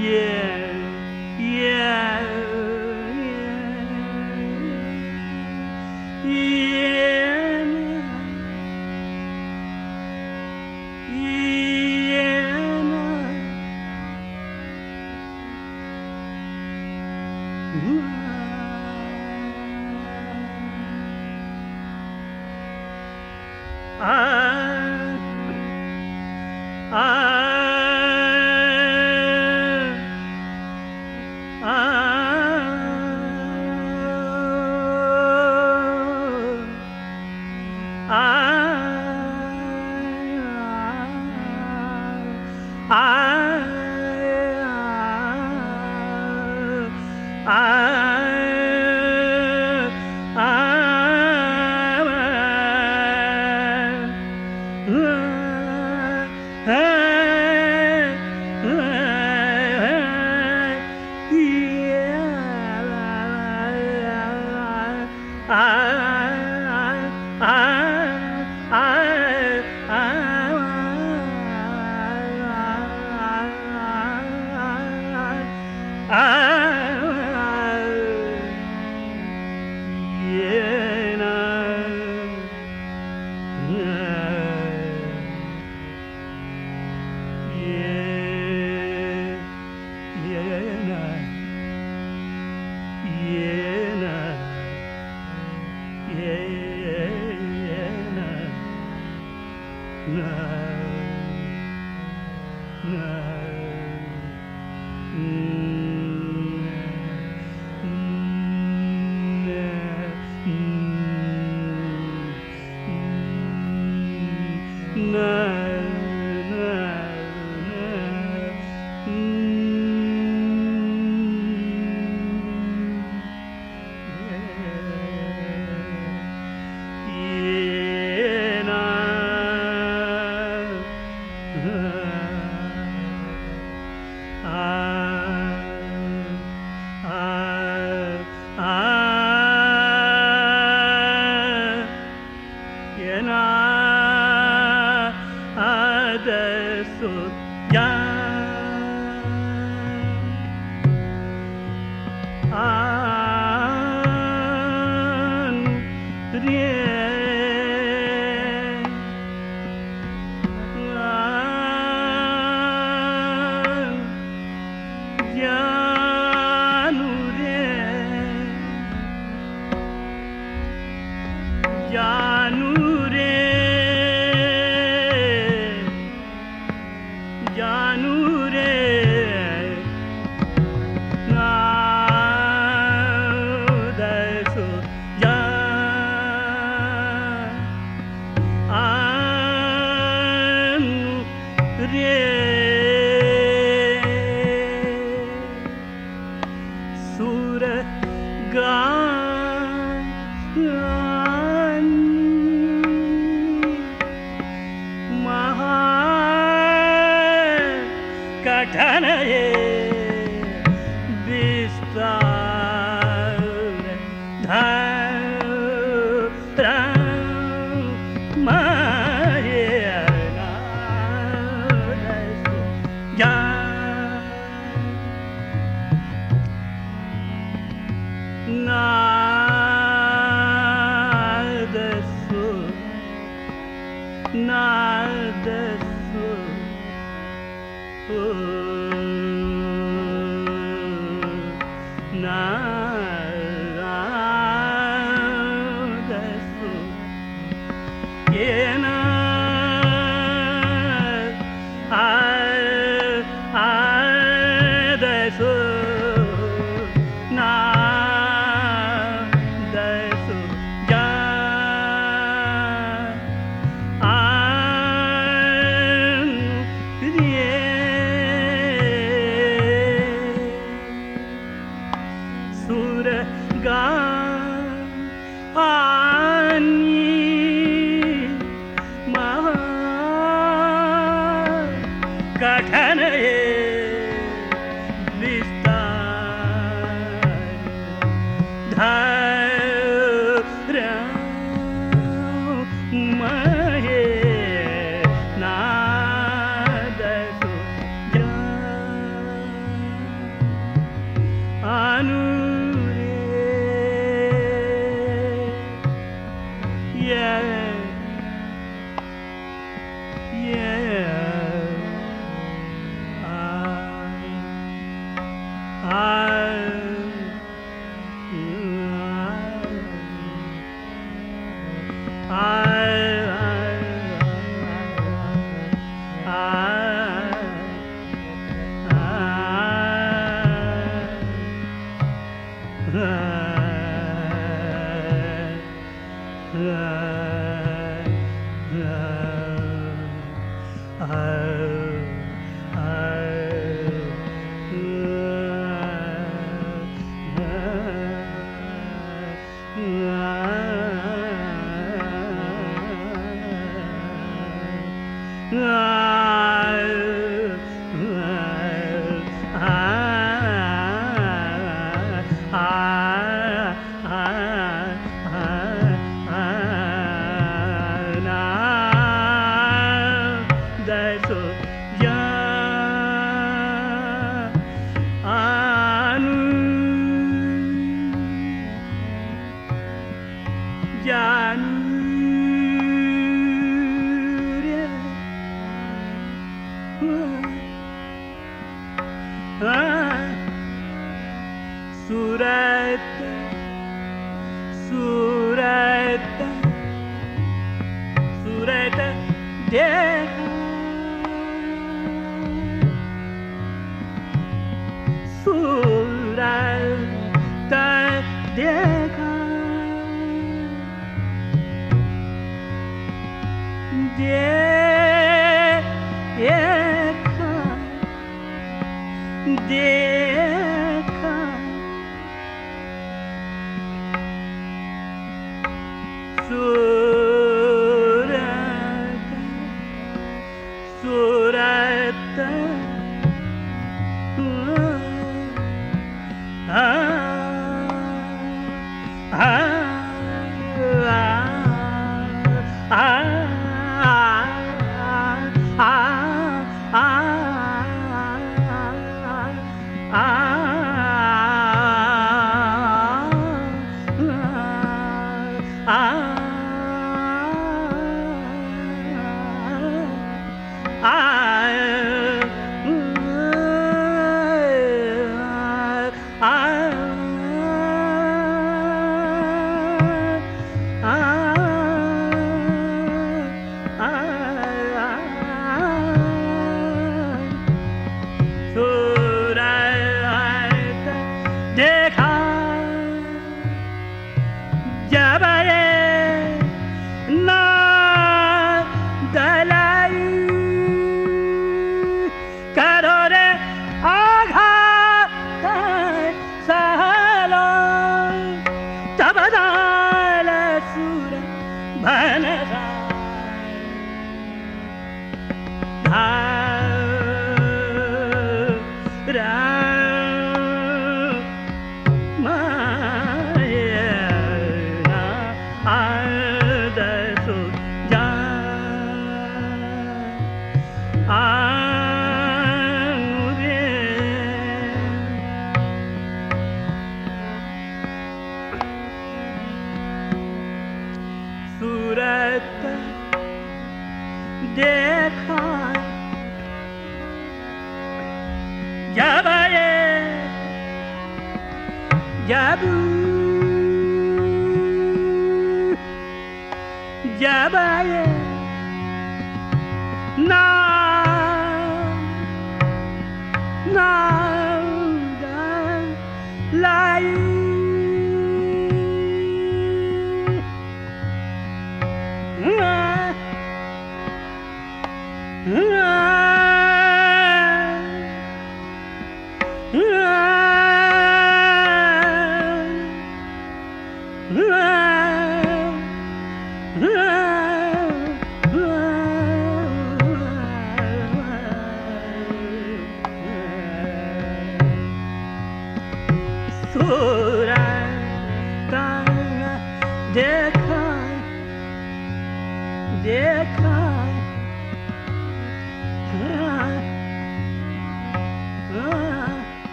Yeah. sun.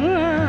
Oh.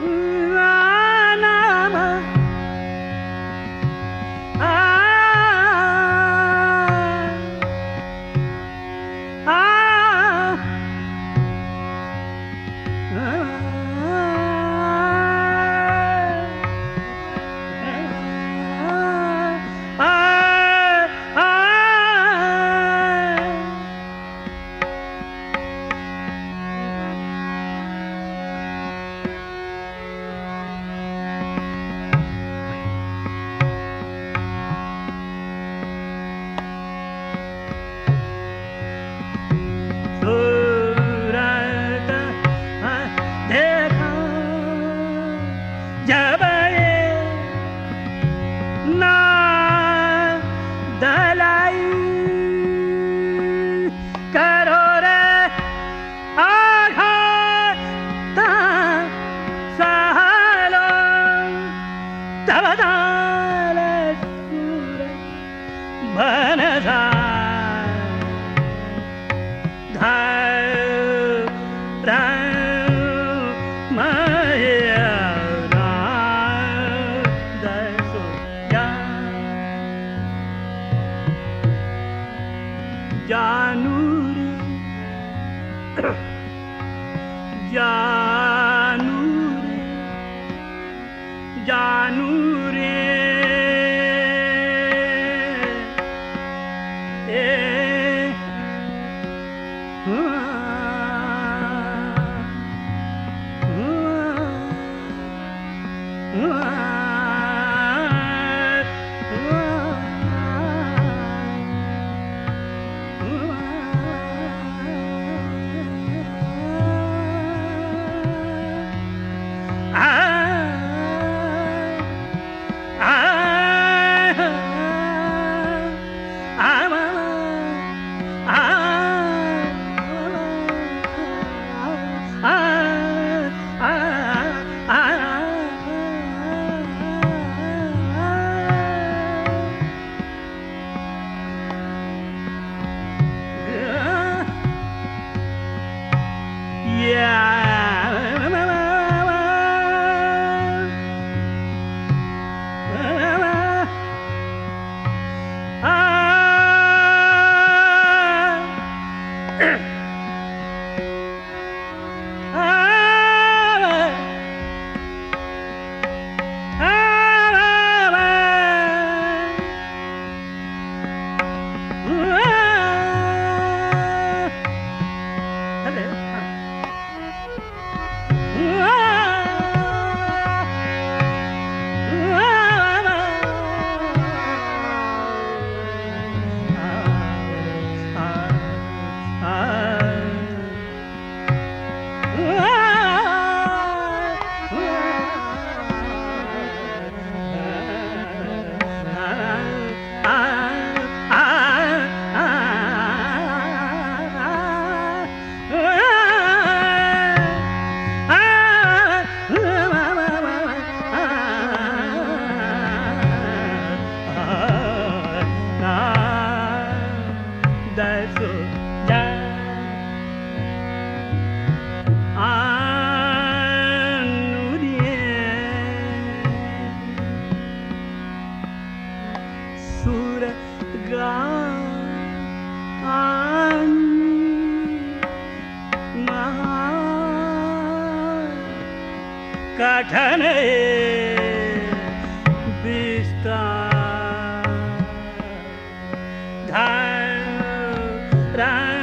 Mm. da da da. time.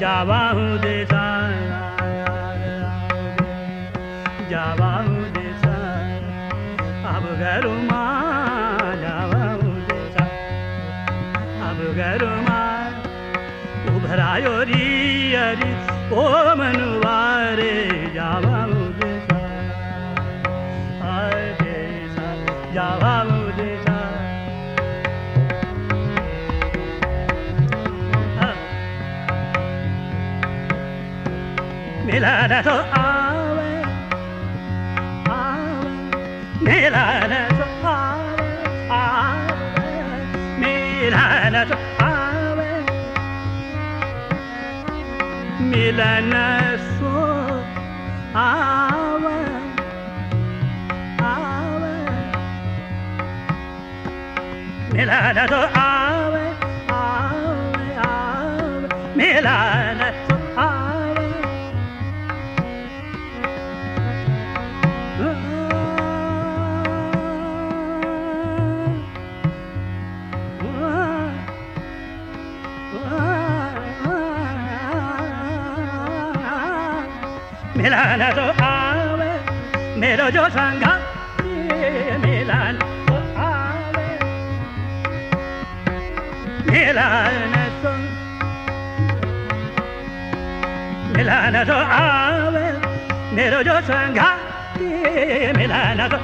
जावाहू देसा जावाहू देसा अब घर माँ जावाहू देसा अब घर माँ उभरायो री हरी ओ मनुवारे la la so awe awe me la la so awe la la so awe me la la so awe awe me la la so awe awe awe me la न तो आवे, मेरो जो संघा मिलन तो आवे। मिलन तो मिलन तो आवे, मेरो जो संघा मिलन तो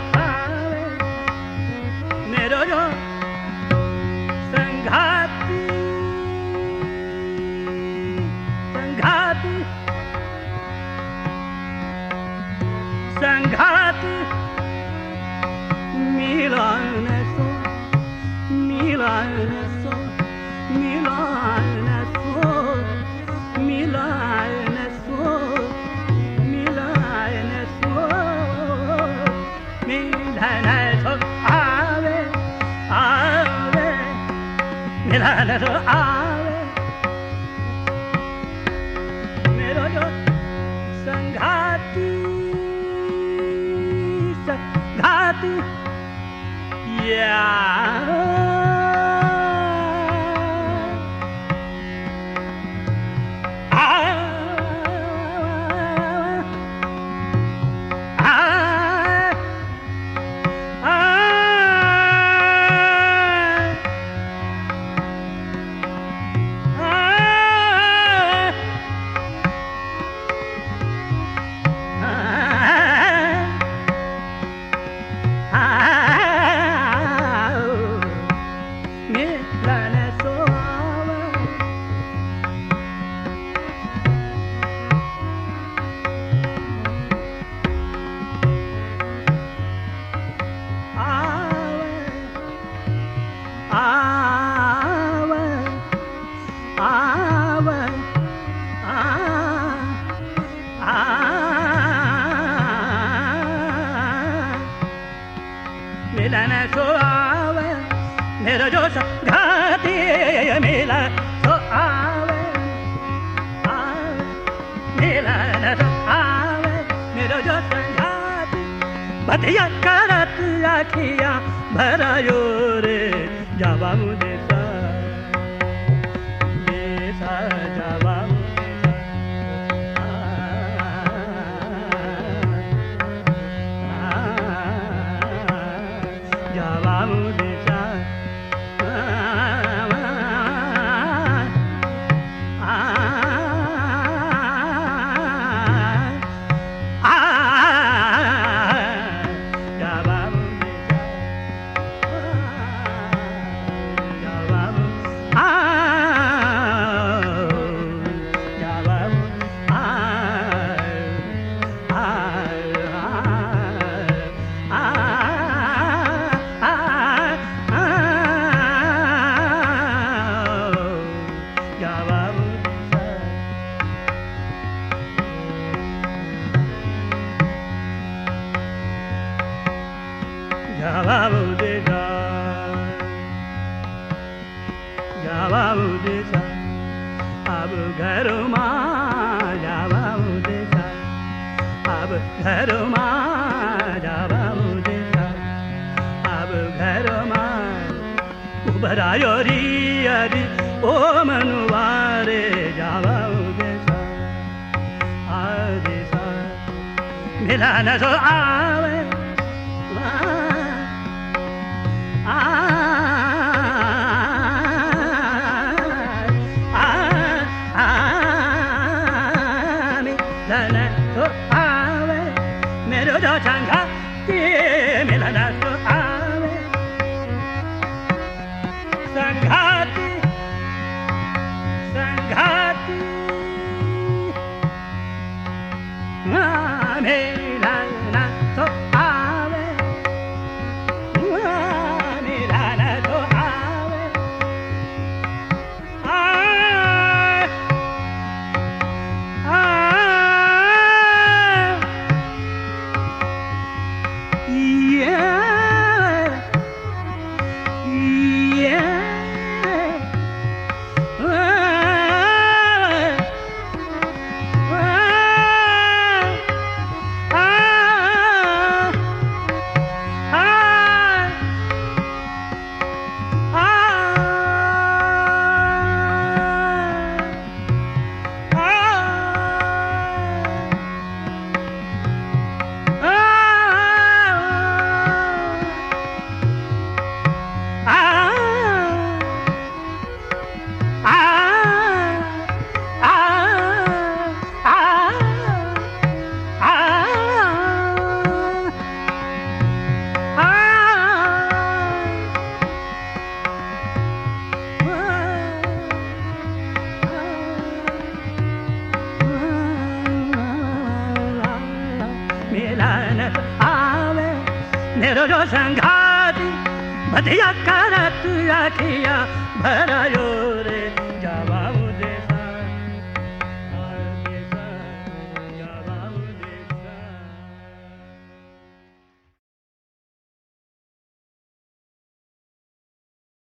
नज़र आवे मेरो जो संघाती संघाती या।